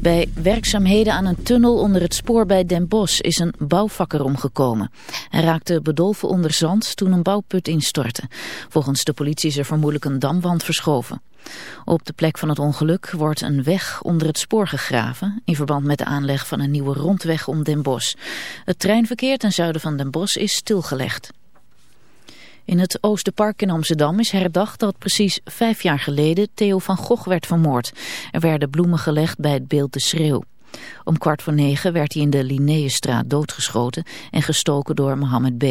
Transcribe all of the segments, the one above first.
Bij werkzaamheden aan een tunnel onder het spoor bij Den Bosch is een bouwvakker omgekomen. Hij raakte bedolven onder zand toen een bouwput instortte. Volgens de politie is er vermoedelijk een damwand verschoven. Op de plek van het ongeluk wordt een weg onder het spoor gegraven... in verband met de aanleg van een nieuwe rondweg om Den Bosch. Het treinverkeer ten zuiden van Den Bosch is stilgelegd. In het Oosterpark in Amsterdam is herdacht dat precies vijf jaar geleden Theo van Gogh werd vermoord. Er werden bloemen gelegd bij het beeld De Schreeuw. Om kwart voor negen werd hij in de Linnaeusstraat doodgeschoten en gestoken door Mohammed B.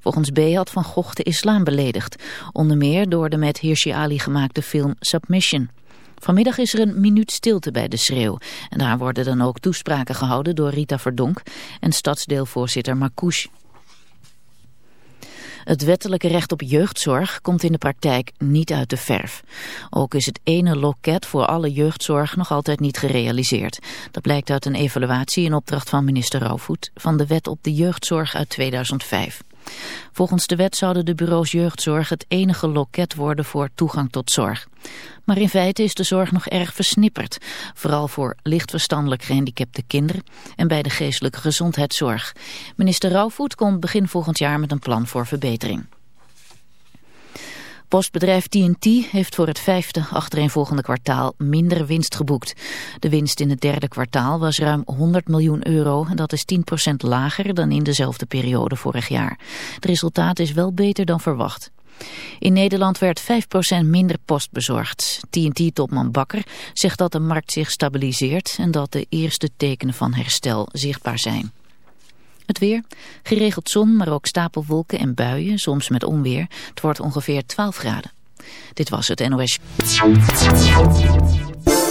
Volgens B had Van Gogh de islam beledigd, onder meer door de met Hirsi Ali gemaakte film Submission. Vanmiddag is er een minuut stilte bij de schreeuw. En daar worden dan ook toespraken gehouden door Rita Verdonk en stadsdeelvoorzitter Marcouche. Het wettelijke recht op jeugdzorg komt in de praktijk niet uit de verf. Ook is het ene loket voor alle jeugdzorg nog altijd niet gerealiseerd. Dat blijkt uit een evaluatie in opdracht van minister Rauwvoet van de wet op de jeugdzorg uit 2005. Volgens de wet zouden de bureaus jeugdzorg het enige loket worden voor toegang tot zorg. Maar in feite is de zorg nog erg versnipperd. Vooral voor lichtverstandelijk gehandicapte kinderen en bij de geestelijke gezondheidszorg. Minister Rauwvoet komt begin volgend jaar met een plan voor verbetering. Postbedrijf TNT heeft voor het vijfde achtereenvolgende kwartaal minder winst geboekt. De winst in het derde kwartaal was ruim 100 miljoen euro en dat is 10% lager dan in dezelfde periode vorig jaar. Het resultaat is wel beter dan verwacht. In Nederland werd 5% minder post bezorgd. TNT-topman Bakker zegt dat de markt zich stabiliseert en dat de eerste tekenen van herstel zichtbaar zijn. Het weer, geregeld zon, maar ook stapelwolken en buien, soms met onweer. Het wordt ongeveer 12 graden. Dit was het NOS.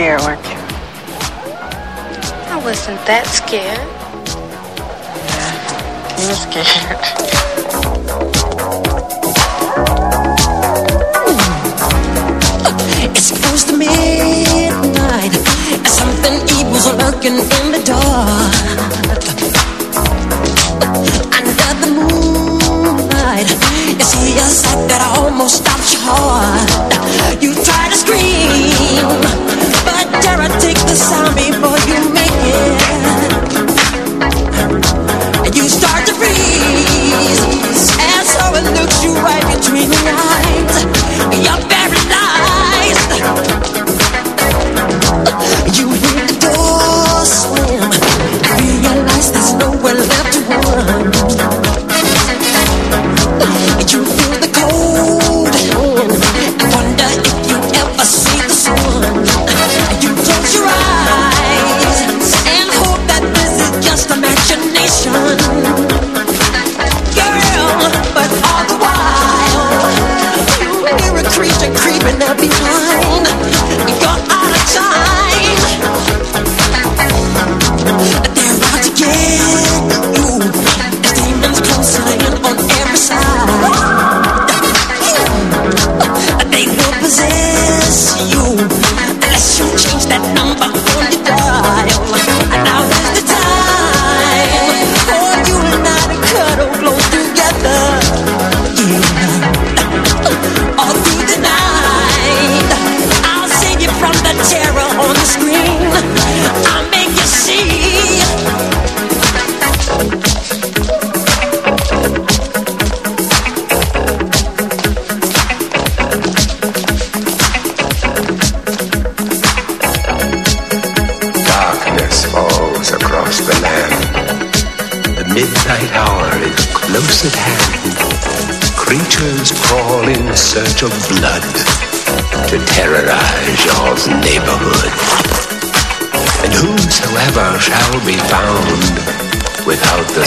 You were scared, weren't you? I wasn't that scared. You were scared. It's close to midnight. Something evil's lurking in the dark. Under the moonlight, you see a sight that almost stops your heart. You try to scream, but terror takes the sound before you make it. You start to freeze, and so you right between the eyes.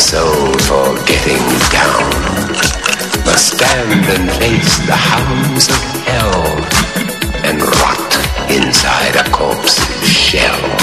Soul for getting down must stand and face the hounds of hell and rot inside a corpse's shell.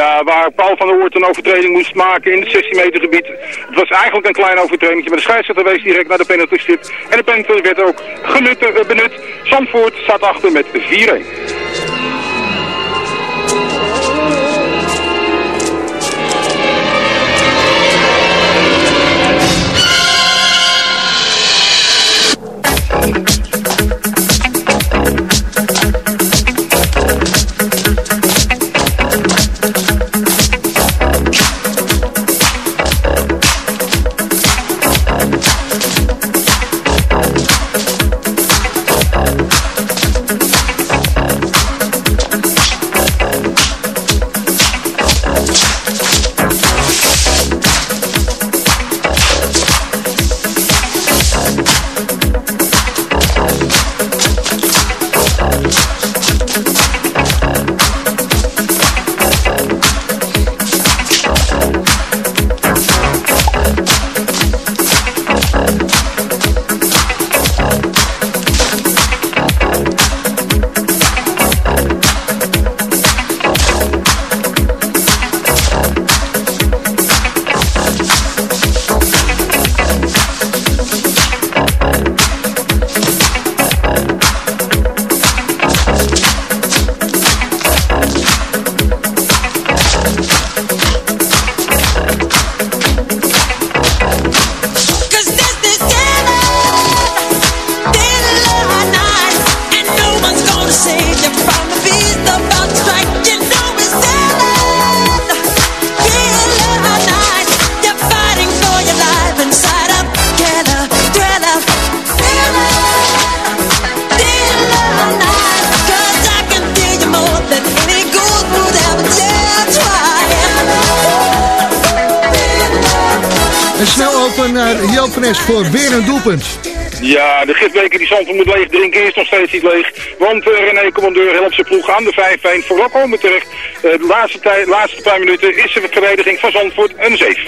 Ja, waar Paul van der Hoort een overtreding moest maken in het 16 meter gebied. Het was eigenlijk een klein overtreding, maar de scheidsrechter wees direct naar de penalty stip. En de penalty werd ook genut, eh, benut. Zandvoort staat achter met 4-1. Voor weer een doelpunt. Ja, de gifbeker die Zandvoort moet leeg drinken is nog steeds niet leeg. Want eh, René Commandeur helpt zijn ploeg aan de 5-1 voor komen terecht. Eh, de laatste, tijd, laatste paar minuten is de verdediging van Zandvoort een zeef.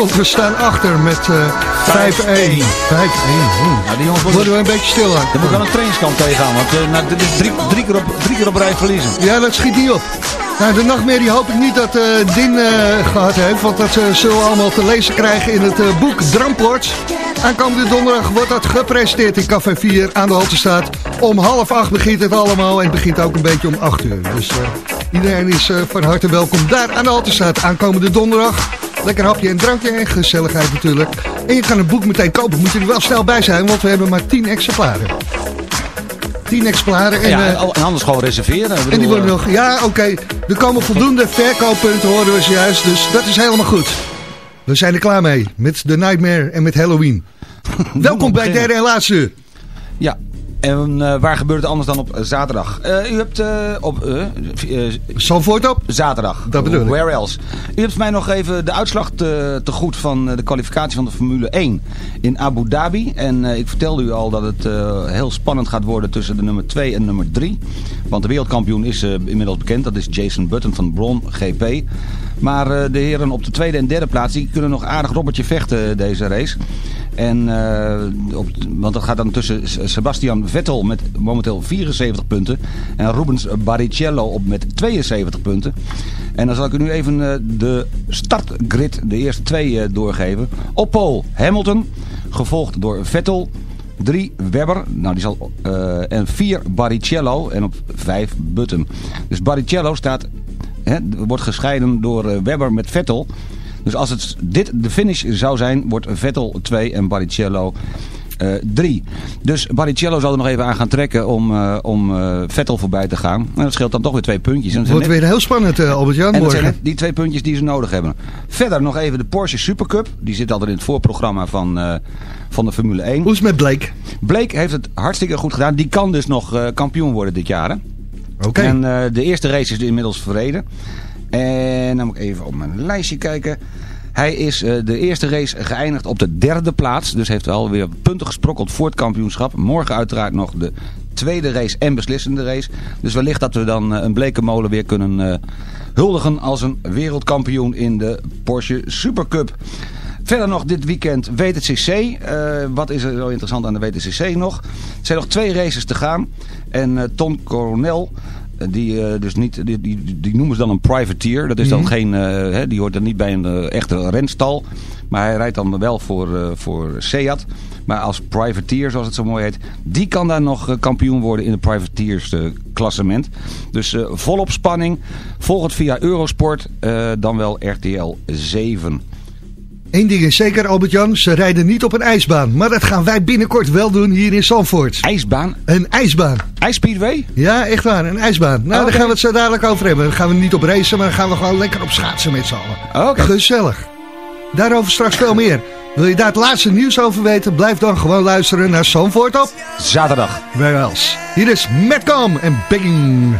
Want we staan achter met eh 5-1. 5-1. Nou, die jongens Worden we een beetje stil aan. Er moet wel een trainingskamp tegenaan, want eh, nou, dit is drie, drie, keer op, drie keer op rij verliezen. Ja, dat schiet niet op. Nou, de nachtmerrie hoop ik niet dat eh Din eh, gehad heeft, want dat zullen we allemaal te lezen krijgen in het boek Dramports. Aankomende donderdag wordt dat gepresenteerd in Café 4 aan de Haltestraat. Om half acht begint het allemaal en het begint ook een beetje om acht uur. Dus iedereen is van harte welkom daar aan de Haltestraat aankomende donderdag. Lekker hapje en drankje en gezelligheid natuurlijk. En je kan het boek meteen kopen, moet je er wel snel bij zijn, want we hebben maar 10 exemplaren. 10 exemplaren en... ja, eh, en anders gewoon reserveren. En die worden eh, nog, ja oké, er komen voldoende verkooppunten horen we zojuist, dus dat is helemaal goed. We zijn er klaar mee, met The Nightmare en met Halloween. Welkom bij derde en laatste. Ja, en eh, waar gebeurt het anders dan op zaterdag? Eh, u hebt eh, op... Zandvoort op? Zaterdag. Dat bedoel ik. Where else? U hebt mij nog even de uitslag te, te goed van de kwalificatie van de Formule 1 in Abu Dhabi. En ik vertelde u al dat het heel spannend gaat worden tussen de nummer 2 en nummer 3. Want de wereldkampioen is inmiddels bekend. Dat is Jason Button van Braun GP. Maar eh, de heren op de tweede en derde plaats die kunnen nog aardig robbertje vechten deze race. En, eh, op, want dat gaat dan tussen Sebastian Vettel met momenteel 74 punten. En Rubens Barrichello op met 72 punten. En dan zal ik u nu even eh, de startgrid, de eerste twee, eh, doorgeven. Op pole Hamilton, gevolgd door Vettel. 3 Webber, nou die zal, eh, en 4 Barrichello en op 5 Button. Dus Barrichello staat, hè, wordt gescheiden door eh, Webber met Vettel. Dus als het dit de finish zou zijn, wordt Vettel 2 en Barrichello 3. dus Barrichello zal er nog even aan gaan trekken om, eh, om eh, Vettel voorbij te gaan. En dat scheelt dan toch weer twee puntjes. Zijn Wordt net- weer heel spannend eh, Albert-Jan en dat zijn net die twee puntjes die ze nodig hebben. Verder nog even de Porsche Supercup. Die zit altijd in het voorprogramma van, eh, van de Formule 1. Hoe is het met Blake? Blake heeft het hartstikke goed gedaan. Die kan dus nog eh, kampioen worden dit jaar. hè? Oké. En eh, de eerste race is inmiddels verreden. En dan moet ik even op mijn lijstje kijken. Hij is eh, de eerste race geëindigd op de derde plaats. Dus heeft wel weer punten gesprokkeld voor het kampioenschap. Morgen uiteraard nog de tweede race en beslissende race. Dus wellicht dat we dan eh, een blekenmolen weer kunnen huldigen als een wereldkampioen in de Porsche Supercup. Verder nog dit weekend WTCC. Eh, wat is er zo interessant aan de WTCC nog? Er zijn nog twee races te gaan. En eh, Tom Coronel, eh, die, dus niet, die, die, die noemen ze dan een privateer. Dat is dan Mhm. geen, hè, die hoort dan niet bij een echte renstal. Maar hij rijdt dan wel voor, voor Seat. Maar als privateer, zoals het zo mooi heet, die kan daar nog kampioen worden in het privateers eh, klassement. Dus volop spanning. Volg het via Eurosport, dan wel RTL 7. Eén ding is zeker Albert-Jan, ze rijden niet op een ijsbaan. Maar dat gaan wij binnenkort wel doen hier in Zandvoort. IJsbaan? Een ijsbaan. IJsspeedway? Ja, echt waar, een ijsbaan. Nou, Oké. daar gaan we het zo dadelijk over hebben. Dan gaan we niet op racen, maar dan gaan we gewoon lekker op schaatsen met z'n allen. Oké. Gezellig. Daarover straks veel meer. Wil je daar het laatste nieuws over weten? Blijf dan gewoon luisteren naar Zandvoort op Zaterdag. Where else? Hier is Metcom en. Begging,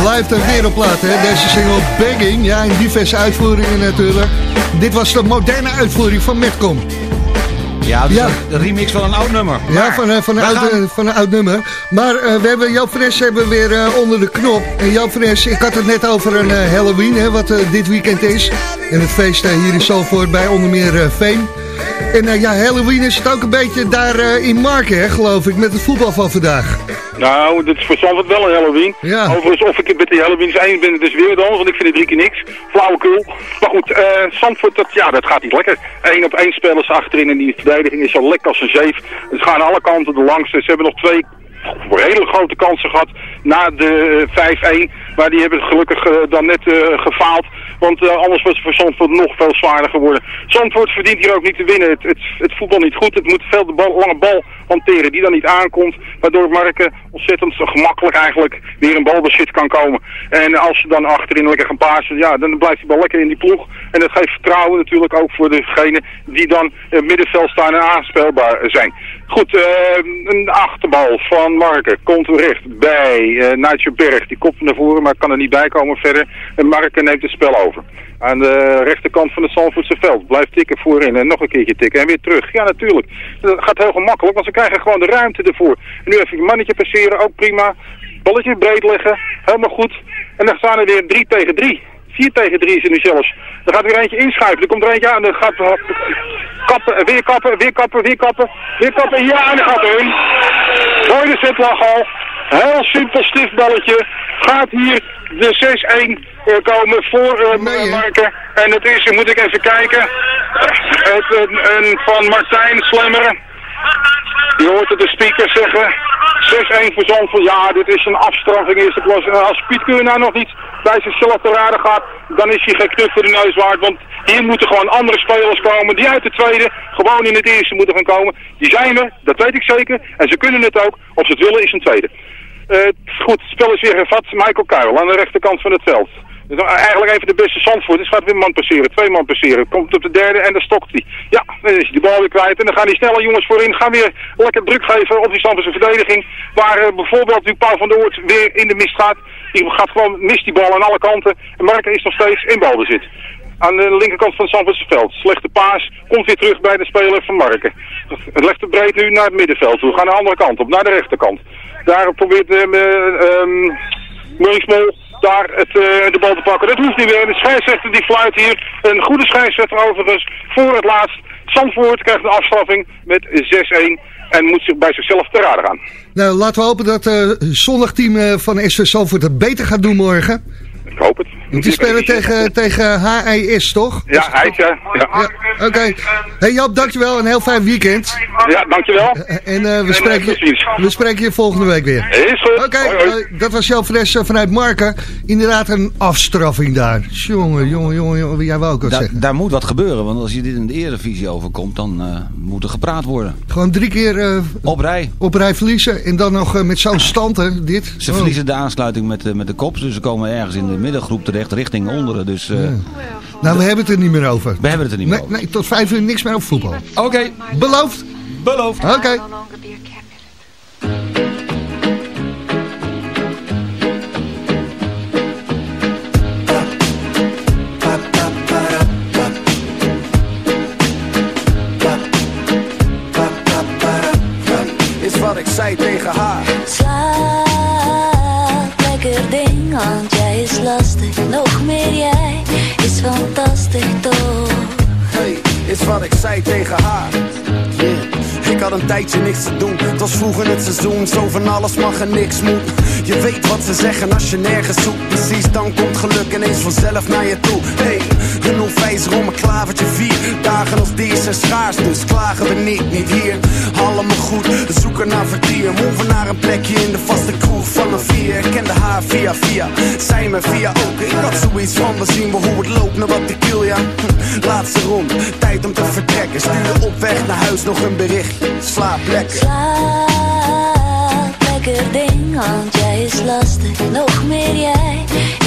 blijft een wereldplaat, hè? deze single Begging. Ja, in diverse uitvoeringen natuurlijk. Dit was de moderne uitvoering van Metcom. Ja, dus Ja. een remix van een oud nummer. Ja, van, eh, van, een oud, gaan- eh, van een oud nummer. Maar eh, we hebben Joop Fres hebben we weer onder de knop. En Joop Fres, ik had het net over een Halloween, hè, wat dit weekend is. En het feest hier in Zalvoort bij onder meer Veen. En ja, Halloween is het ook een beetje daar in Marken, hè, geloof ik, met het voetbal van vandaag. Nou, dit is voor Zandvoort wel een Halloween. Ja. Overigens, of ik het met die Halloween eens ben, het dus weer wat anders, want ik vind het drie keer niks. Flauwekul. Maar goed, eh Zandvoort, dat, ja, dat gaat niet lekker. Eén op één spelers achterin en die verdediging is zo lekker als een zeef. Het gaan alle kanten de langste. Ze hebben nog twee hele grote kansen gehad na de eh, 5-1. Maar die hebben gelukkig eh, dan net eh, gefaald. Want eh, anders was het voor Zandvoort nog veel zwaarder geworden. Zandvoort verdient hier ook niet te winnen. Het, het, voetbal niet goed. Het moet veel de bal, lange bal hanteren die dan niet aankomt. Waardoor Marken ontzettend gemakkelijk eigenlijk weer in balbezit kan komen. En als ze dan achterin lekker gaan pasen, ja, dan blijft die bal lekker in die ploeg. En dat geeft vertrouwen natuurlijk ook voor degenen die dan in het middenveld staan en aanspeelbaar zijn. Goed, eh, een achterbal van Marken komt terecht bij uh, Berg. Die kopt naar voren, maar kan er niet bij komen verder. En Marken neemt het spel over. Aan de rechterkant van het Zandvoortse veld. Blijft tikken voorin en nog een keertje tikken en weer terug. Ja, natuurlijk. Dat gaat heel gemakkelijk, want ze krijgen gewoon de ruimte ervoor. Nu even een mannetje passeren, ook prima. Balletje breed leggen, helemaal goed. En dan staan er weer 3 tegen 3. 4 tegen 3 is nu zelfs. Er gaat weer eentje inschuiven. Er komt er eentje aan. Dan gaat kappen, weer kappen, weer kappen, weer kappen. Weer kappen. Ja, en dan gaat. Mooi de al. Heel simpel stiftballetje. Gaat hier de 6-1 eh, komen voor uh, Marken. En het is, moet ik even kijken. Het, een, een van Martijn Slemmeren. Je hoort het de speaker zeggen. 6-1 voor Zandvoort. Ja, dit is een afstraffing eerste klas. En als Piet Keur nou nog niet bij zichzelf te raden gaat, dan is hij geen knuf voor de neus waard. Want hier moeten gewoon andere spelers komen die uit de tweede gewoon in het eerste moeten gaan komen. Die zijn er, dat weet ik zeker. En ze kunnen het ook. Of ze het willen is een tweede. Uh, goed, het spel is weer gevat. Michael Kuil aan de rechterkant van het veld. Dus eigenlijk even de beste Zandvoort. Dus gaat weer een man passeren, twee man passeren. Komt op de derde en dan stokt hij. Ja, dan is hij de bal weer kwijt. En dan gaan die snelle jongens voorin. Gaan weer lekker druk geven op die Zandvoortse verdediging. Waar uh, bijvoorbeeld nu Paul van der Oort weer in de mist gaat. Die gaat gewoon, mist die bal aan alle kanten. En Marken is nog steeds in balbezit. Aan de linkerkant van het veld. Slechte paas. Komt weer terug bij de speler van Marken. Het legt het breed nu naar het middenveld toe. Gaan de andere kant op, naar de rechterkant. Daar probeert uh, um, daar het, uh, de bal te pakken. Dat hoeft niet meer. De scheidsrechter die fluit hier. Een goede scheidsrechter overigens. Voor het laatst. Zandvoort krijgt een afstraffing met 6-1. En moet zich bij zichzelf te raden gaan. Nou, laten we hopen dat het uh, zondagteam uh, van SV Zandvoort het beter gaat doen morgen. Ik hoop het. Want die spelen tegen, tegen HIS, toch? Ja, HIS, ja. ja. ja Oké. Okay. Hey Joop, dankjewel. Een heel fijn weekend. Ja, dankjewel. En uh, we, spreken je, we spreken je volgende week weer. Is goed. Oké, okay, uh, dat was Joop Fres vanuit Marken. Inderdaad een afstraffing daar. Jongen, jongen, jongen, jongen. Jij wou ook wat da zeggen. Daar moet wat gebeuren, want als je dit in de Eredivisie overkomt, dan uh, moet er gepraat worden. Gewoon drie keer op rij. Op rij verliezen en dan nog met zo'n stand, hè, dit. Ze oh. verliezen de aansluiting met, met de kop, dus ze komen ergens in de middengroep terecht, richting onderen. Dus, uh, ja. Nou, we hebben het er niet meer over. We hebben het er niet meer nee, over. Nee, tot vijf uur niks meer over voetbal. Oké. Okay. Beloofd? Beloofd. Oké. Okay. Tijdje niks te doen. Het was vroeger het seizoen, zo van alles mag en niks moet. Je weet wat ze zeggen als je nergens zoekt. Dan komt geluk ineens vanzelf naar je toe. Hey, een onwijs om een klavertje vier. Dagen als deze zijn schaars, dus klagen we niet, niet hier. Allemaal goed, zoeken naar vertier. Move naar een plekje in de vaste kroeg van een vier. Ik kende haar via via, zij me via ook. Ik had zoiets van, we zien we hoe het loopt, naar wat ik wil, ja. Hm, Laatste rond, tijd om te vertrekken. Stuur op weg naar huis nog een berichtje. Slaap lekker. Slaap lekker ding, want jij is lastig. Nog meer jij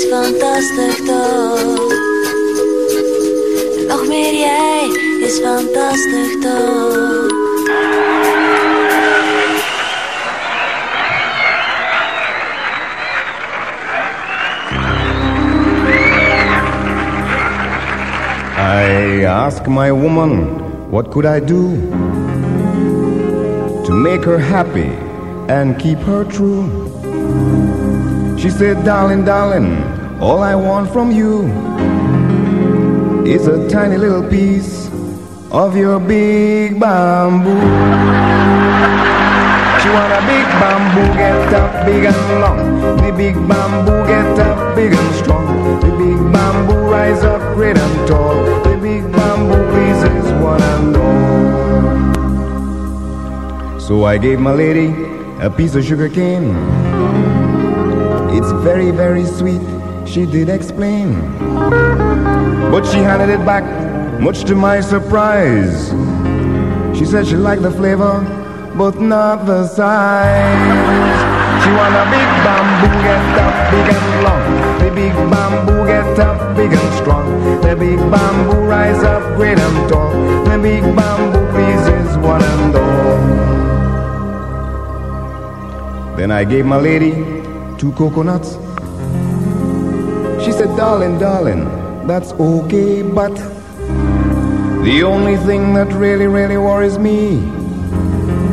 is fantastisch toch. Nog meer jij is fantastisch toch. I asked my woman, what could I do to make her happy and keep her true? She said, darling, darling, all I want from you is a tiny little piece of your big bamboo. She want a big bamboo, get up big and long. The big bamboo get up big and strong. The big bamboo rise up great and tall. The big bamboo pleases one and all. So I gave my lady a piece of sugar cane. It's very, very sweet, she did explain. But she handed it back, much to my surprise. She said she liked the flavor, but not the size. She want a big bamboo, get up big and long. The big bamboo, get up big and strong. The big bamboo, rise up great and tall. The big bamboo pleases one and all. Then I gave my lady two coconuts. She said, darling, darling, that's okay, but the only thing that really, really worries me,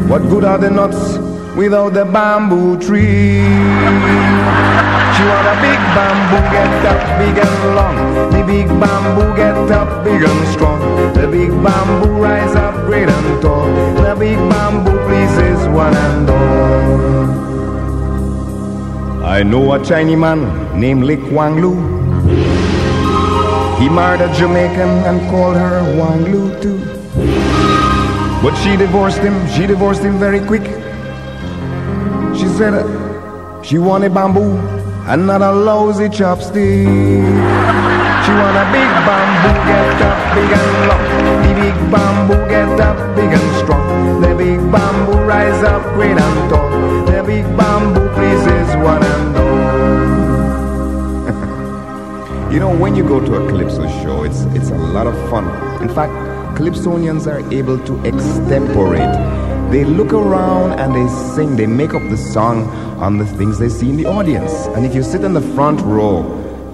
what good are the nuts without the bamboo tree? She want a big bamboo, get up big and long. The big bamboo, get up big and strong. The big bamboo, rise up great and tall. The big bamboo pleases one and all. I know a Chinese man named Lee Kwang Lu. He married a Jamaican and called her Wang Lu too. But she divorced him, she divorced him very quick. She said she wanted bamboo and not a lousy chopstick. She want a big bamboo, get up big and long. The big bamboo get up big and strong. The big bamboo rise up great and tall. The big bamboo pleases eh, one and all. you know, when you go to a Calypso show, it's, it's a lot of fun. In fact, Calypsonians are able to extemporate. They look around and they sing, they make up the song on the things they see in the audience. And if you sit in the front row,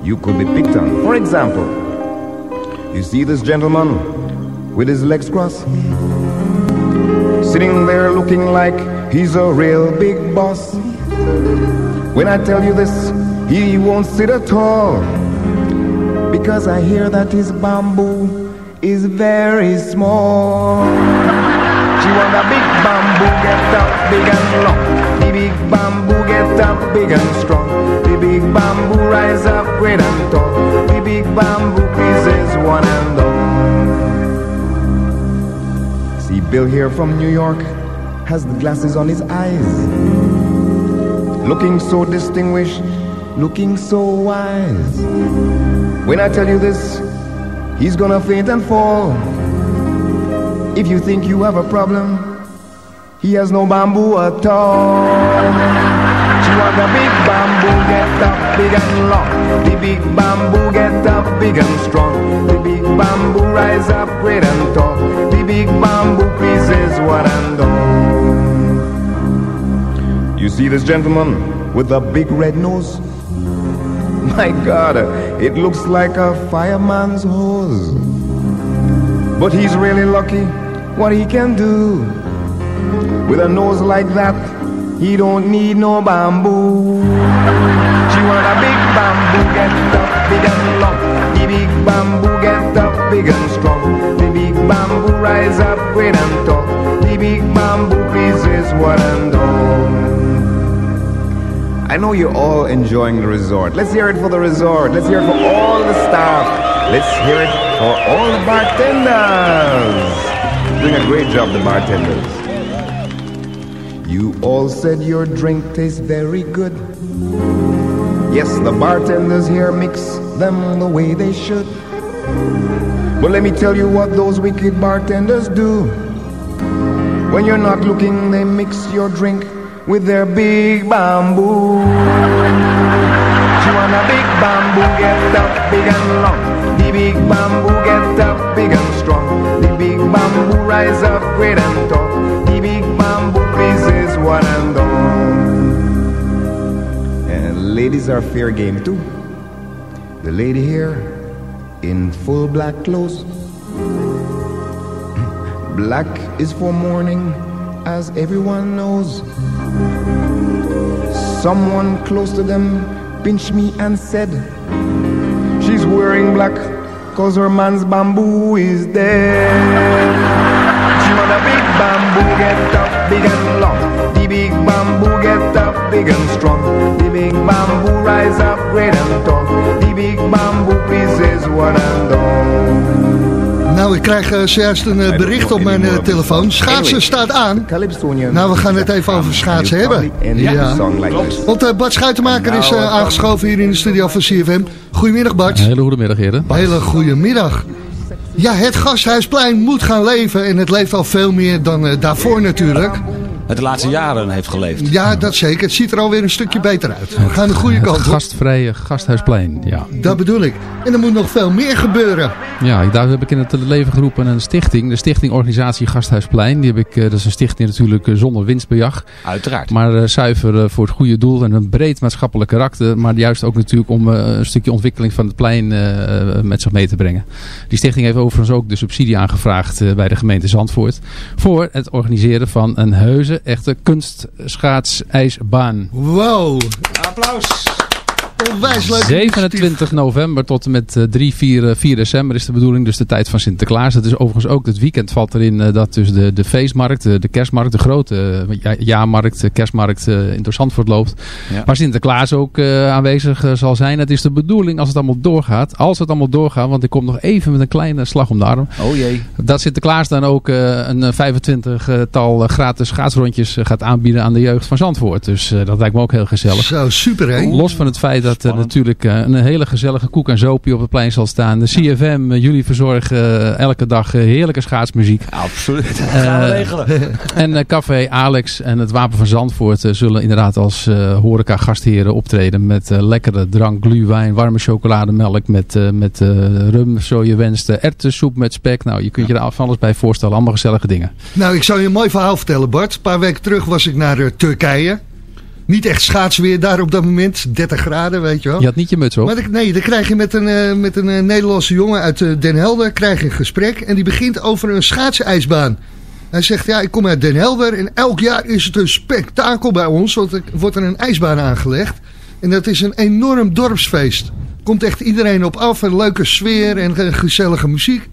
you could be picked on. For example, you see this gentleman with his legs crossed, sitting there looking like he's a real big boss. When I tell you this, he won't sit at all because I hear that his bamboo is very small. She want a big bamboo, get up big and long. The big bamboo, get up big and strong. The big bamboo, rise up great and tall. The big bamboo pleases one and all. See, Bill here from New York has the glasses on his eyes. Looking so distinguished, looking so wise. When I tell you this, he's gonna faint and fall. If you think you have a problem, he has no bamboo at all. She want a big bamboo, get up big and long. The big bamboo, get up big and strong. The big bamboo, rise up great and tall. The big bamboo pleases one and all. You see this gentleman with a big red nose? My God, it looks like a fireman's hose. But he's really lucky what he can do. With a nose like that, he don't need no bamboo. She want a big bamboo, get up big and long. The big bamboo, get up big and strong. The big bamboo, rise up great and tall. The big bamboo pleases one and all. I know you're all enjoying the resort. Let's hear it for the resort. Let's hear it for all the staff. Let's hear it for all the bartenders. Doing a great job, the bartenders. You all said your drink tastes very good. Yes, the bartenders here mix them the way they should. But let me tell you what those wicked bartenders do. When you're not looking, they mix your drink with their big bamboo. She want a big bamboo, get up big and long. The big bamboo, get up big and strong. The big bamboo, rise up great and tall. The big bamboo pleases one and all. And ladies are fair game too. The lady here in full black clothes. Black is for mourning, as everyone knows. Someone close to them pinched me and said, She's wearing black cause her man's bamboo is dead. She want a big bamboo, get up big and long. The big bamboo, get up big and strong. The big bamboo, rise up great and tall. The big bamboo pleases one and all. Nou, ik krijg uh, zojuist een uh, bericht op mijn uh, telefoon. Schaatsen staat aan. Nou, we gaan het even over schaatsen hebben. Ja, Want Bart Schuitenmaker is aangeschoven hier in de studio van CFM. Goedemiddag Bart. Een hele goede middag heren. Hele goede middag. Ja, het Gasthuisplein moet gaan leven en het leeft al veel meer dan daarvoor natuurlijk. Het de laatste jaren heeft geleefd. Ja, dat zeker. Het ziet er alweer een stukje beter uit. We gaan de goede kant op. Gastvrije Gasthuisplein, ja. Dat bedoel ik. En er moet nog veel meer gebeuren. Ja, daar heb ik in het leven geroepen een stichting. De Stichting Organisatie Gasthuisplein. Die heb ik, dat is een stichting natuurlijk zonder winstbejag. Uiteraard. Maar uh, zuiver voor het goede doel en een breed maatschappelijk karakter. Maar juist ook natuurlijk om een stukje ontwikkeling van het plein met zich mee te brengen. Die stichting heeft overigens ook de subsidie aangevraagd bij de gemeente Zandvoort. Voor het organiseren van een heuse echte kunstschaatsijsbaan. Wow. Applaus. Onwijs leuk. 27 november tot en met eh, 3, 4, eh, 4 december is de bedoeling. Dus de tijd van Sinterklaas. Het is overigens ook het weekend valt erin eh, dat dus de, de feestmarkt, de, de kerstmarkt, de grote eh, ja, jaarmarkt, de kerstmarkt eh, in Zandvoort loopt. Ja. Waar Sinterklaas ook eh, aanwezig zal zijn. Het is de bedoeling als het allemaal doorgaat. Als het allemaal doorgaat, want ik kom nog even met een kleine slag om de arm. Oh jee. Dat Sinterklaas dan ook eh, een 25-tal gratis schaatsrondjes gaat aanbieden aan de jeugd van Zandvoort. Dus eh, dat lijkt me ook heel gezellig. Zo, super hè? Los van het feit dat er natuurlijk eh, een hele gezellige koek en zoopie op het plein zal staan. De CFM, eh, jullie verzorgen eh, elke dag eh, heerlijke schaatsmuziek. Absoluut. Dat Eh, gaan we regelen. En eh, Café Alex en het Wapen van Zandvoort eh, zullen inderdaad als eh, horeca gastheren optreden. Met eh, lekkere drank, gluwijn, warme chocolademelk met, eh, met eh, rum, zo je wenst. eh, erwtensoep met spek. Nou, je kunt je er van alles bij voorstellen. Allemaal gezellige dingen. Nou, ik zou je een mooi verhaal vertellen, Bart. Een paar weken terug was ik naar eh, Turkije. Niet echt schaatsweer daar op dat moment. 30 graden, weet je wel. Je had niet je muts op. Maar nee, dan krijg je met een, eh, met een eh, Nederlandse jongen uit eh, Den Helder krijg je een gesprek. En die begint over een schaatsijsbaan. Hij zegt, ja, ik kom uit Den Helder en elk jaar is het een spektakel bij ons. Want er wordt er een ijsbaan aangelegd. En dat is een enorm dorpsfeest. Komt echt iedereen op af, een leuke sfeer en gezellige muziek.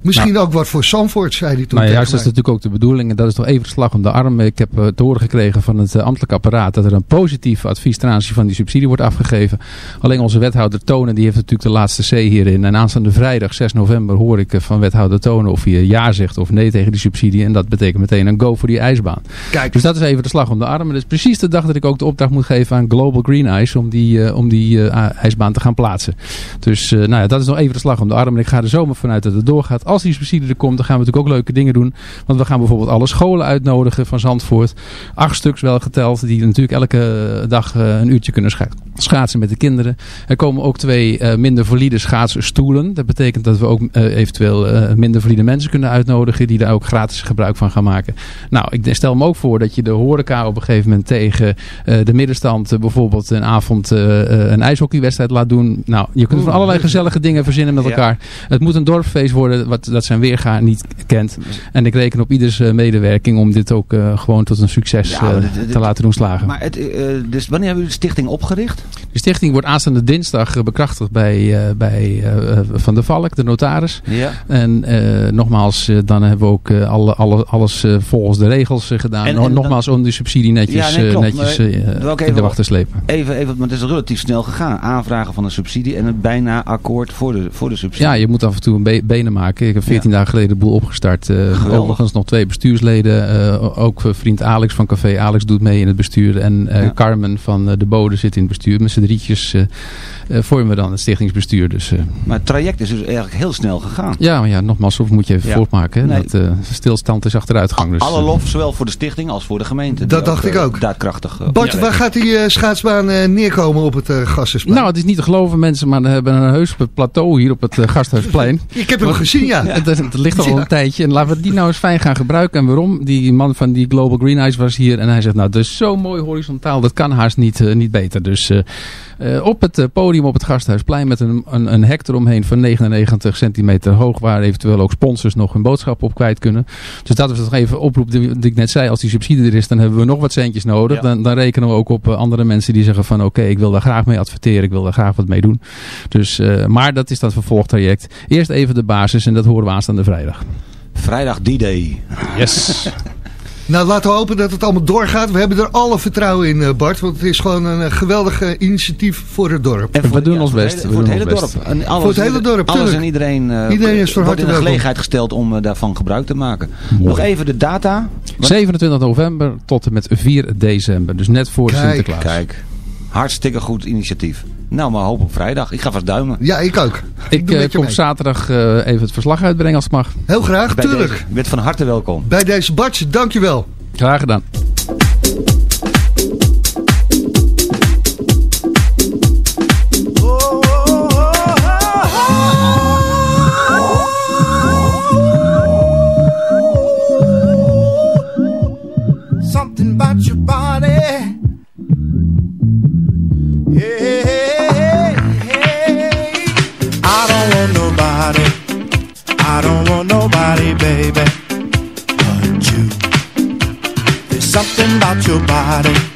Misschien ook wat voor Zandvoort, zei hij toen tegen juist dat is natuurlijk ook de bedoeling. En dat is toch even de slag om de arm. Ik heb eh, te horen gekregen van het eh, ambtelijk apparaat dat er een positief advies ten aanzien van die subsidie wordt afgegeven. Alleen onze wethouder Tonen, die heeft natuurlijk de laatste C hierin. En aanstaande vrijdag 6 november hoor ik eh, van wethouder Tonen of hij ja zegt of nee tegen die subsidie. En dat betekent meteen een go voor die ijsbaan. Kijk. Dus dat is even de slag om de arm. En dat is precies de dag dat ik ook de opdracht moet geven aan Global Green Ice om die, om die ijsbaan te gaan plaatsen. Dus nou ja, dat is nog even de slag om de arm. En ik ga er zomaar vanuit dat het doorgaat. Als die subsidie er komt, dan gaan we natuurlijk ook leuke dingen doen. Want we gaan bijvoorbeeld alle scholen uitnodigen van Zandvoort. Acht stuks wel geteld, die natuurlijk elke dag eh, een uurtje kunnen scha- schaatsen met de kinderen. Er komen ook twee eh, minder valide schaatsstoelen. Dat betekent dat we ook eh, eventueel minder valide mensen kunnen uitnodigen. Die daar ook gratis gebruik van gaan maken. Nou, ik stel me ook voor dat je de horeca op een gegeven moment tegen de middenstand bijvoorbeeld een avond een ijshockeywedstrijd laat doen. Nou, je kunt van allerlei gezellige dingen verzinnen met Ja. elkaar. Het moet een dorpsfeest worden wat, dat zijn weerga niet kent. En ik reken op ieders eh, medewerking om dit ook eh, gewoon tot een succes Ja, eh, te laten doen slagen. Maar het, dus wanneer hebben jullie de stichting opgericht? De stichting wordt aanstaande dinsdag bekrachtigd bij, bij Van der Valk, de notaris. Ja. En nogmaals, dan hebben we ook alle, alle, alles volgens de regels gedaan. En- dan- nogmaals om die subsidie netjes, Ja, nee, klopt. netjes Maar in de wacht te slepen. Even, even, maar het is relatief snel gegaan. Aanvragen van een subsidie en het bijna akkoord voor de, voor de subsidie. Ja, je moet af en toe een be- benen maken. Ik heb 14 dagen geleden de boel opgestart. Eh overigens nog twee bestuursleden. Eh, ook eh, vriend Alex van Café Alex doet mee in het bestuur. En eh, Ja. Carmen van de Bode zit in het bestuur. Met z'n drietjes eh, eh, vormen we dan het stichtingsbestuur. Dus, eh, Maar het traject is dus eigenlijk heel snel gegaan. ja, maar ja, nogmaals, zo moet je even Ja. voortmaken. Nee. Dat eh, stilstand is achteruitgang. Dus, Alle lof, zowel voor de stichting als voor de gemeente. Dat dacht ik ook. Daadkrachtig. Bart, waar gaat die eh, schaatsbaan neerkomen op het uh? Nou, het is niet te geloven mensen, maar we hebben een heus plateau hier op het Gasthuisplein. Ik heb hem Want- gezien, ja. Het, het ligt al een tijdje. En laten we die nou eens fijn gaan gebruiken. En waarom? Die man van die Global Green Eyes was hier. En hij zegt, nou, dat is zo mooi horizontaal. Dat kan haast niet, eh, niet beter. Dus eh, eh, op het eh, podium op het Gasthuisplein met een, een, een hek eromheen van 99 centimeter hoog. Waar eventueel ook sponsors nog hun boodschap op kwijt kunnen. Dus dat was nog even oproep die, die ik net zei. Als die subsidie er is, dan hebben we nog wat centjes nodig. Ja. Dan, dan rekenen we ook op eh, andere mensen die zeggen van... oké, ik wil daar graag mee adverteren. Ik wil daar graag wat mee doen. Dus, eh, maar dat is dat vervolgtraject. Eerst even de basis en dat horen we aanstaande vrijdag. Vrijdag D-Day. Yes. Nou, laten we hopen dat het allemaal doorgaat. We hebben er alle vertrouwen in, eh, Bart. Want het is gewoon een eh, geweldig initiatief voor het dorp. En We doen ja, ons best, Voor het hele dorp. En alles, Voor het hele dorp, Alles tuurlijk. en iedereen, eh, Iedereen is van wordt in de welkom. gelegenheid gesteld om daarvan gebruik te maken. Nog even de data. 27 november tot en met 4 december. Dus net voor Kijk, Sinterklaas. Kijk, hartstikke goed initiatief. Nou, maar hoop op vrijdag. Ik ga vast duimen. Ja, ik ook. Ik eh, kom mee. zaterdag eh, even het verslag uitbrengen als het mag. Heel graag, Bij tuurlijk. deze. Je bent van harte welkom. Bij deze Bart, dankjewel. Graag gedaan. Something about your body. Hey, bottle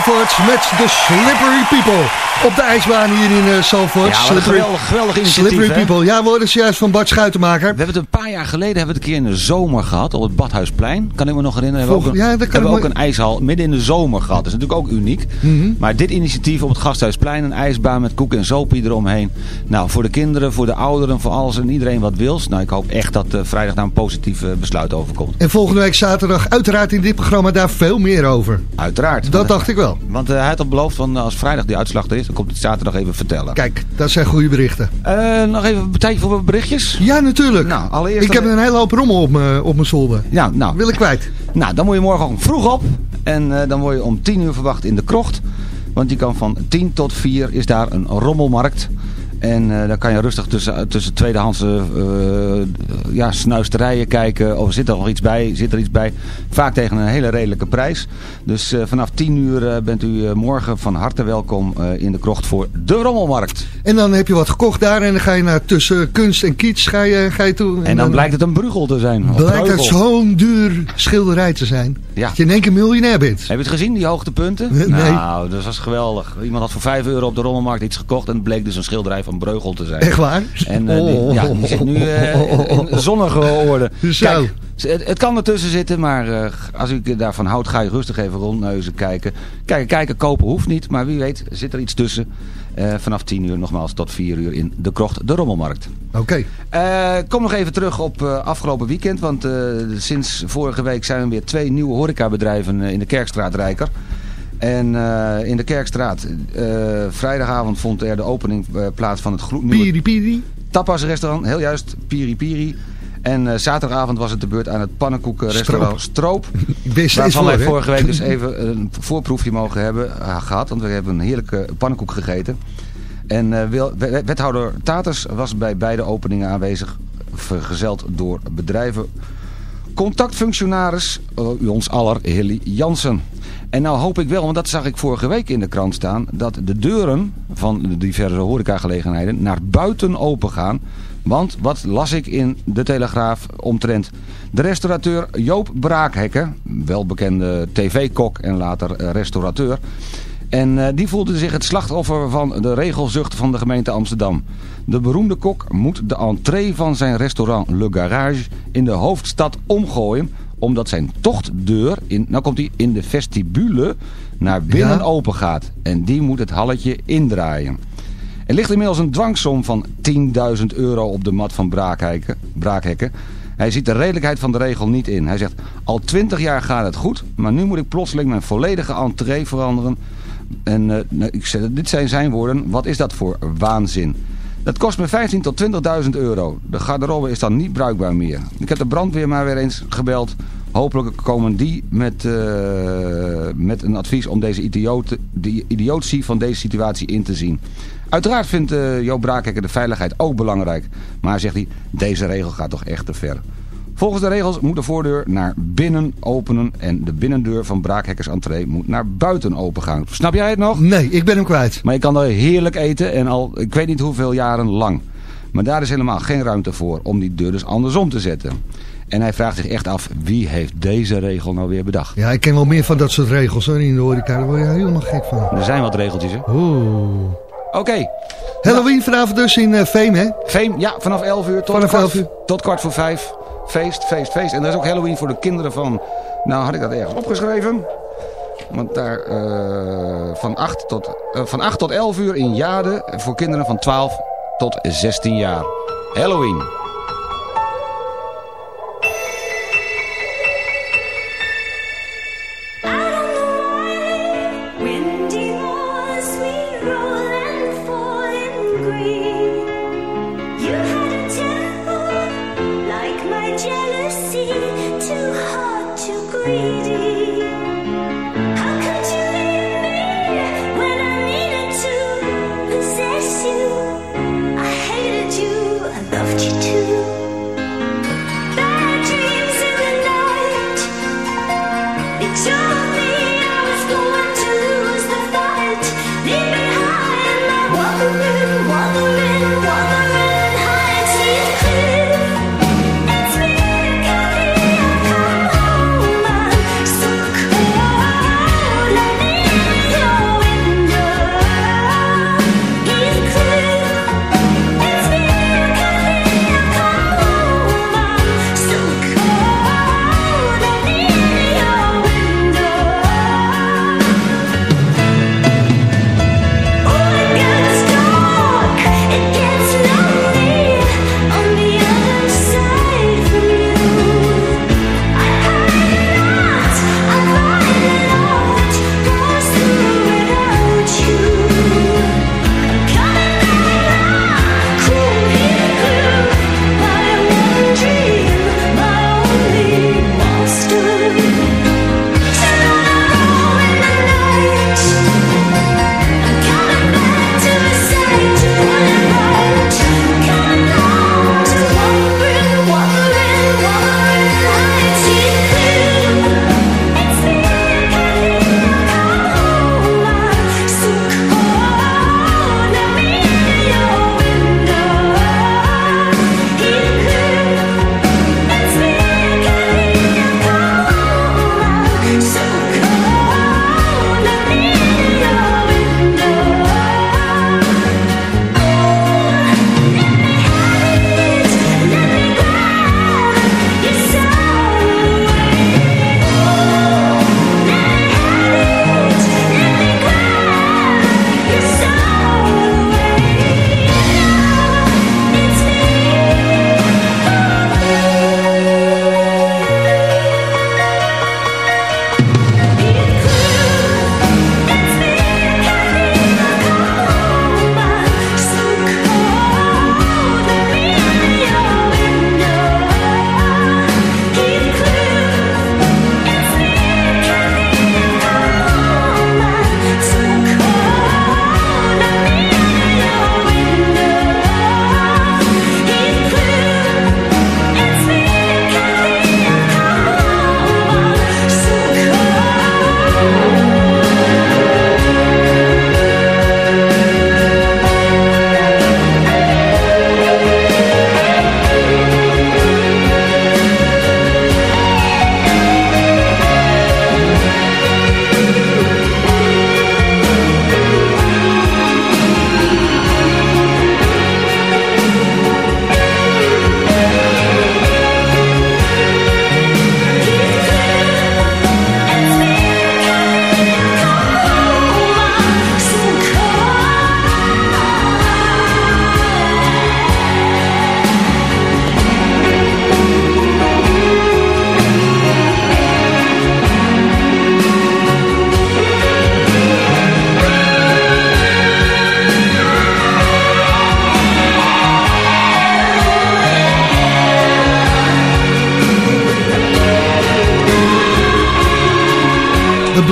CFM Zalvoort met de Slippery People. Op de ijsbaan hier in uh, Zalvoort. Ja, een geweldig, geweldig initiatief. Slippery hè? People. Ja, we hoorden ze juist van Bart Schuitenmaker. We hebben het een paar jaar geleden hebben we het een keer in de zomer gehad op het Badhuisplein. Kan ik me nog herinneren. Hebben we ook, een, ja, hebben ook me- een ijshal midden in de zomer gehad. Dat is natuurlijk ook uniek. Mhm. Maar dit initiatief op het Gasthuisplein, een ijsbaan met koek en zopie eromheen. Nou, voor de kinderen, voor de ouderen, voor alles en iedereen wat wils. Nou, ik hoop echt dat eh, vrijdag daar een positief eh, besluit over komt. En volgende week zaterdag uiteraard in dit programma daar veel meer over. Uiteraard. Dat dacht ik wel. Want eh, hij had al beloofd van eh, als vrijdag die uitslag er is, dan komt het zaterdag even vertellen. Kijk, dat zijn goede berichten. Eh, nog even een tijdje voor berichtjes. Ja, natuurlijk. Nou, allereerst... Ik heb een hele hoop rommel op mijn op mijn zolder. Ja, nou. Wil ik kwijt. Nou, dan moet je morgen vroeg op. En eh, dan word je om 10 uur verwacht in de krocht. Want je kan van 10 tot 4 is daar een rommelmarkt. En eh dan kan je rustig tussen, tussen tweedehandse eh, ja, snuisterijen kijken. Of zit er nog iets bij? Zit er iets bij? Vaak tegen een hele redelijke prijs. Dus eh, vanaf 10 uur bent u morgen van harte welkom in de krocht voor de rommelmarkt. En dan heb je wat gekocht daar en dan ga je naar tussen kunst en kitsch ga je, ga je toe. En dan blijkt het een brugel te zijn. blijkt het zo'n duur schilderij te zijn. Ja. Dat je in één keer miljonair bent. Heb je het gezien, die hoogtepunten? Nee. Nou, dat was geweldig. Iemand had voor 5 euro op de rommelmarkt iets gekocht en het bleek dus een schilderij van Breugel te zijn. Echt waar? En eh, die, ja, die zit nu eh, in zonnige orde. Zo. Kijk, het, het kan ertussen zitten, maar eh, als u daarvan houdt, ga je rustig even rondneuzen kijken. Kijken, kijken, kopen hoeft niet, maar wie weet zit er iets tussen. Eh, vanaf 10 uur nogmaals tot 4 uur in de krocht, de rommelmarkt. Oké. Eh, kom nog even terug op eh, afgelopen weekend. Want sinds vorige week zijn er weer twee nieuwe horecabedrijven in de Kerkstraat Rijker. En in de Kerkstraat, vrijdagavond vond er de opening plaats van het gloednieuwe Piri Piri. tapasrestaurant. Heel juist, Piri Piri. En eh, zaterdagavond was het de beurt aan het pannenkoekenrestaurant Stroop. Steeds Waarvan wij vorige week dus even een voorproefje mogen hebben eh, gehad. Want we hebben een heerlijke pannenkoek gegeten. En eh, wil- wethouder Taters was bij beide openingen aanwezig. Vergezeld door bedrijven. Contactfunctionaris, u ons aller, Hilly Jansen. En nou hoop ik wel, want dat zag ik vorige week in de krant staan... dat de deuren van de diverse horecagelegenheden naar buiten open gaan. Want wat las ik in de Telegraaf omtrent de restaurateur Joop Braakhekken... welbekende tv-kok en later eh, restaurateur... En eh, die voelde zich het slachtoffer van de regelzucht van de gemeente Amsterdam. De beroemde kok moet de entree van zijn restaurant Le Garage in de hoofdstad omgooien... omdat zijn tochtdeur, in, nou komt hij in de vestibule, naar binnen Ja. open gaat. En die moet het halletje indraaien. Er ligt inmiddels een dwangsom van 10.000 euro op de mat van Braakhekken. Hij ziet de redelijkheid van de regel niet in. Hij zegt, al 20 jaar gaat het goed, maar nu moet ik plotseling mijn volledige entree veranderen. En eh, nou, ik zeg, dit zijn zijn woorden, wat is dat voor waanzin? Dat kost me 15.000 tot 20.000 euro. De garderobe is dan niet bruikbaar meer. Ik heb de brandweer maar weer eens gebeld. Hopelijk komen die met, eh, met een advies om deze idiote, de idiotie van deze situatie in te zien. Uiteraard vindt eh Joop Braakhekker de veiligheid ook belangrijk. Maar zegt hij, deze regel gaat toch echt te ver. Volgens de regels moet de voordeur naar binnen openen en de binnendeur van Braakhekkers entree moet naar buiten open gaan. Snap jij het nog? Nee, ik ben hem kwijt. Maar je kan daar heerlijk eten en al ik weet niet hoeveel jaren lang. Maar daar is helemaal geen ruimte voor om die deur dus andersom te zetten. En hij vraagt zich echt af, wie heeft deze regel nou weer bedacht? Ja, ik ken wel meer van dat soort regels hoor, in de horeca. Daar word je helemaal gek van. Er zijn wat regeltjes, hè? Oeh. Oké. Halloween vanavond dus in uh, Veem, hè? Veem, ja, vanaf 11 uur tot, Vanaf kwart, 11 uur. tot kwart voor 5. Feest, feest, feest. En er is ook Halloween voor de kinderen van... Nou, had ik dat ergens opgeschreven? Want daar eh, van, 8 tot, eh, van 8 tot 11 uur in Jade voor kinderen van 12 tot 16 jaar. Halloween.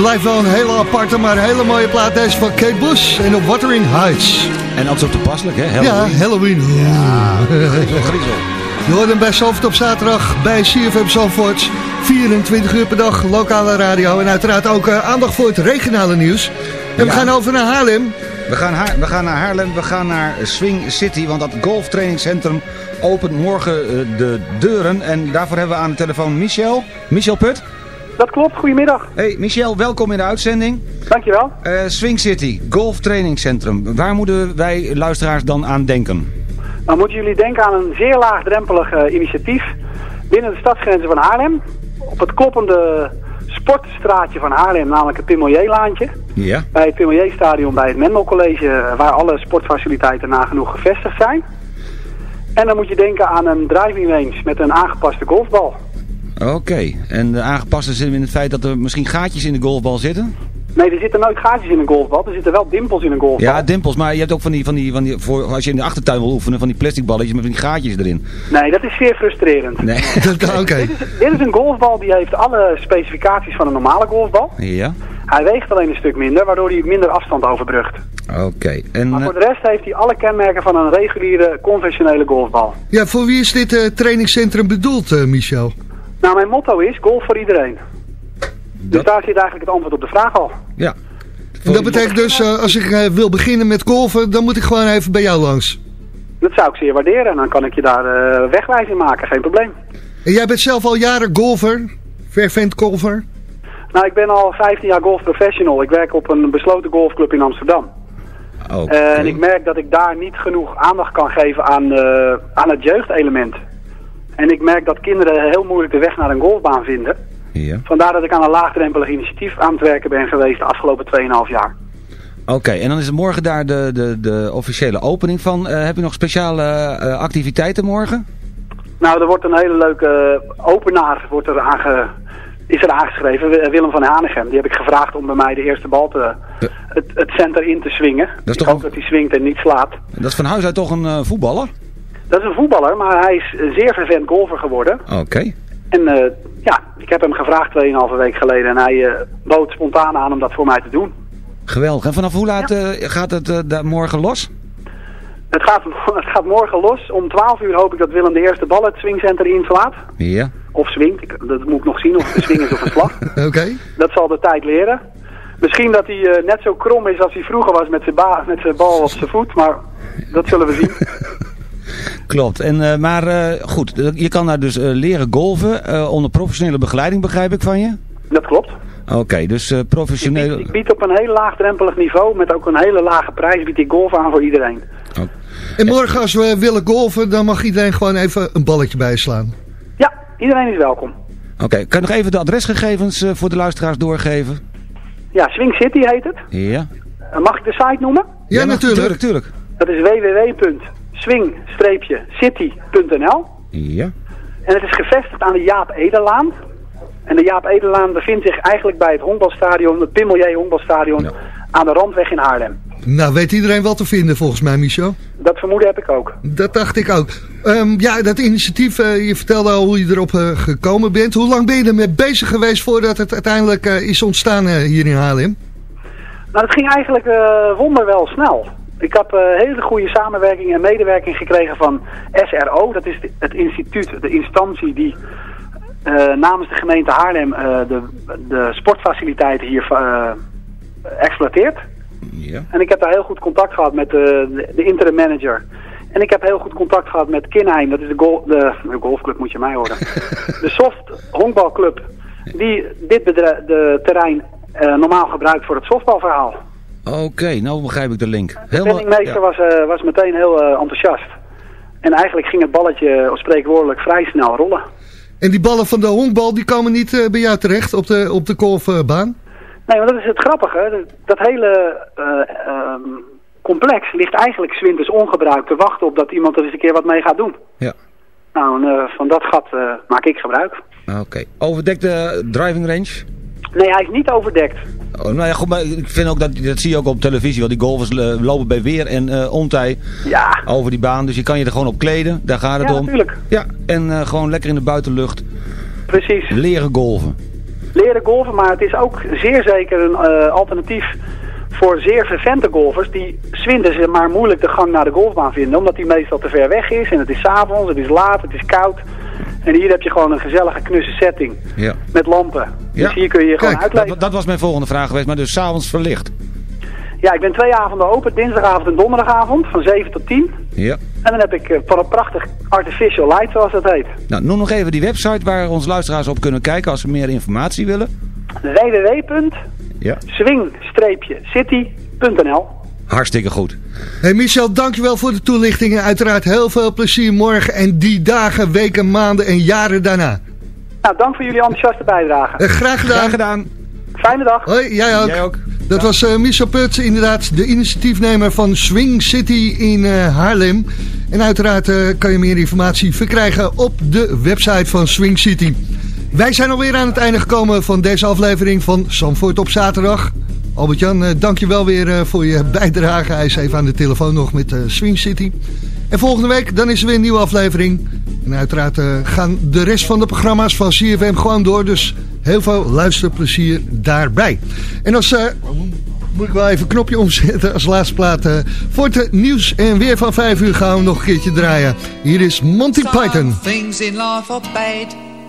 Blijft wel een hele aparte, maar hele mooie plaat deze van Kate Bush en op Wuthering Heights. En ook zo toepasselijk, hè? Halloween. Ja, Halloween. Griezel, griezel. Je hoort hem bij Zalvoort op zaterdag bij CFM Zalvoort. 24 uur per dag, lokale radio. En uiteraard ook eh, aandacht voor het regionale nieuws. En we Ja. gaan over naar Haarlem. We gaan, Haar- we gaan naar Haarlem, we gaan naar Swing City, want dat golftrainingscentrum opent morgen eh, de deuren. En daarvoor hebben we aan de telefoon Michel. Michel Put. Dat klopt, goedemiddag. Hey Michel, welkom in de uitzending. Dankjewel. Eh Swing City, golftrainingscentrum. Waar moeten wij luisteraars dan aan denken? Dan moeten jullie denken aan een zeer laagdrempelig eh, initiatief binnen de stadsgrenzen van Haarlem. Op het kloppende sportstraatje van Haarlem, namelijk het Pimmelierlaantje. Ja. Bij het Pimmelierstadion bij het Mendel College, eh, waar alle sportfaciliteiten nagenoeg gevestigd zijn. En dan moet je denken aan een driving range met een aangepaste golfbal. Oké, en de aangepaste zin in het feit dat er misschien gaatjes in de golfbal zitten? Nee, er zitten nooit gaatjes in een golfbal, er zitten wel dimpels in een golfbal. Ja, dimpels, maar je hebt ook van die, van die, van die voor, als je in de achtertuin wil oefenen, van die plastic balletjes met van die gaatjes erin. Nee, dat is zeer frustrerend. Nee. Oké. Dit, is, dit is een golfbal die heeft alle specificaties van een normale golfbal. Ja, Hij weegt alleen een stuk minder, waardoor hij minder afstand overbrugt. oké. En Maar eh, voor de rest heeft hij alle kenmerken van een reguliere, conventionele golfbal. Ja, voor wie is dit eh, trainingscentrum bedoeld, eh, Michel? Nou, mijn motto is golf voor iedereen. Dus daar zit eigenlijk het antwoord op de vraag al. ja. En dat betekent dus, eh, als ik eh, wil beginnen met golven, dan moet ik gewoon even bij jou langs. Dat zou ik zeer waarderen en dan kan ik je daar eh wegwijzing maken, geen probleem. En jij bent zelf al jaren golfer, fervent golfer. Nou, ik ben al 15 jaar golfprofessional. Ik werk op een besloten golfclub in Amsterdam. Oké. Eh, en ik merk dat ik daar niet genoeg aandacht kan geven aan, eh, aan het jeugdelement. En ik merk dat kinderen heel moeilijk de weg naar een golfbaan vinden. Ja. Vandaar dat ik aan een laagdrempelig initiatief aan het werken ben geweest de afgelopen 2,5 jaar. Oké, en dan is er morgen daar de, de, de officiële opening van. Eh, heb je nog speciale eh, activiteiten morgen? Nou, er wordt een hele leuke openaar wordt er aange, is er aangeschreven. Wi- Willem van Hanegem. Die heb ik gevraagd om bij mij de eerste bal te, het, het center in te swingen. is ik toch hoop een- dat hij swingt en niet slaat. Dat is van huis uit toch een eh, voetballer? Dat is een voetballer, maar hij is een zeer vervent golfer geworden. Oké. En eh, ja, ik heb hem gevraagd 2,5 week geleden en hij eh, bood spontaan aan om dat voor mij te doen. Geweldig. En vanaf hoe laat eh, gaat het daar morgen los? Het gaat, het gaat morgen los. Om 12 uur hoop ik dat Willem de eerste bal het swingcenter inslaat. Ja. Of swingt. Ik- Dat moet ik nog zien of een swing is of een slag. Oké. Dat zal de tijd leren. Misschien dat hij net zo krom is als hij vroeger was met zijn, met zijn bal op zijn voet. Maar dat zullen we zien. Klopt. En, eh, maar eh, goed, je kan daar dus eh, leren golven eh, onder professionele begeleiding, begrijp ik van je? Dat klopt. Oké, dus eh, professioneel... Ik bied op een heel laagdrempelig niveau met ook een hele lage prijs bied ik golf aan voor iedereen. En morgen als we willen golven, dan mag iedereen gewoon even een balletje bijslaan. Ja, iedereen is welkom. Oké, kan je nog even de adresgegevens voor de luisteraars doorgeven? Ja, Swing City heet het. Ja. Mag ik de site noemen? Ja, natuurlijk. Tuurlijk, tuurlijk. Dat is www.swing-city.nl Ja. En het is gevestigd aan de Jaap Edelaan. En de Jaap Edelaan bevindt zich eigenlijk bij het honkbalstadion, het Pimmelier honkbalstadion, aan de Randweg in Haarlem. Nou, weet iedereen wat te vinden volgens mij, Michel. Dat vermoeden heb ik ook. Dat dacht ik ook. Ehm, ja, dat initiatief, eh, je vertelde al hoe je erop eh, gekomen bent. Hoe lang ben je ermee bezig geweest voordat het uiteindelijk eh, is ontstaan hier in Haarlem? Nou, dat ging eigenlijk wonderwel snel. Ik heb eh, hele goede samenwerking en medewerking gekregen van SRO. Dat is het instituut, de instantie die eh, namens de gemeente Haarlem eh, de, de sportfaciliteiten hier eh, exploiteert. Ja. En ik heb daar heel goed contact gehad met de, de, interim manager. En ik heb heel goed contact gehad met Kinheim. Dat is de, gol, de, de golfclub, moet je mij horen. de soft honkbalclub die dit de terrein normaal gebruikt voor het softbalverhaal. Oké, nou begrijp ik de link. De penningmeester was, eh, was meteen heel eh, enthousiast. En eigenlijk ging het balletje eh, spreekwoordelijk vrij snel rollen. En die ballen van de honkbal, die komen niet eh, bij jou terecht op de, op de golfbaan? Nee, maar dat is het grappige. Dat, hele eh, ehm, complex ligt eigenlijk zwinters ongebruikt te wachten op dat iemand er eens een keer wat mee gaat doen. Ja. Nou, en, eh, van dat gat eh, maak ik gebruik. Oké. Overdekte driving range? Nee, hij is niet overdekt. Oh, nou ja, goed, maar ik vind ook dat, dat zie je ook op televisie, want die golfers eh, lopen bij weer en eh ontij Ja. over die baan. Dus je kan je er gewoon op kleden, daar gaat het Ja, om. natuurlijk. Ja, en eh, gewoon lekker in de buitenlucht Precies. leren golven. leren golfen, maar het is ook zeer zeker een alternatief voor zeer vervente golfers die zwinters maar moeilijk de gang naar de golfbaan vinden, omdat die meestal te ver weg is en het is 's avonds, het is laat, het is koud. En hier heb je gewoon een gezellige knusse setting Ja. met lampen. Ja. Dus hier kun je je gewoon Kijk, uitleven. dat, dat was mijn volgende vraag geweest, maar dus s'avonds verlicht. Ja, ik ben twee avonden open, dinsdagavond en donderdagavond, van 7 tot 10. Ja. En dan heb ik eh, van een prachtig artificial light, zoals dat heet. Nou, noem nog even die website waar onze luisteraars op kunnen kijken als ze meer informatie willen. www.swing-city.nl Ja. Hartstikke goed. Hey Michel, dankjewel voor de toelichting. En uiteraard heel veel plezier morgen en die dagen, weken, maanden en jaren daarna. Nou, dank voor jullie enthousiaste bijdrage. Eh, graag gedaan. Graag gedaan. Fijne dag. Hoi, jij ook. Jij ook. Dat was eh, Michel Put, inderdaad de initiatiefnemer van Swing City in eh, Haarlem. En uiteraard kan je meer informatie verkrijgen op de website van Swing City. Wij zijn alweer aan het einde gekomen van deze aflevering van Zandvoort op zaterdag. Albert-Jan, eh, dank je wel weer eh, voor je bijdrage. Hij is even aan de telefoon nog met eh, Swing City. En volgende week dan is er weer een nieuwe aflevering. En uiteraard gaan de rest van de programma's van CFM gewoon door. Dus heel veel luisterplezier daarbij. En als... moet ik wel even een knopje omzetten als laatste plaat. voor het nieuws en weer van 5 uur gaan we nog een keertje draaien. Hier is Monty Python. Some things in life are bad.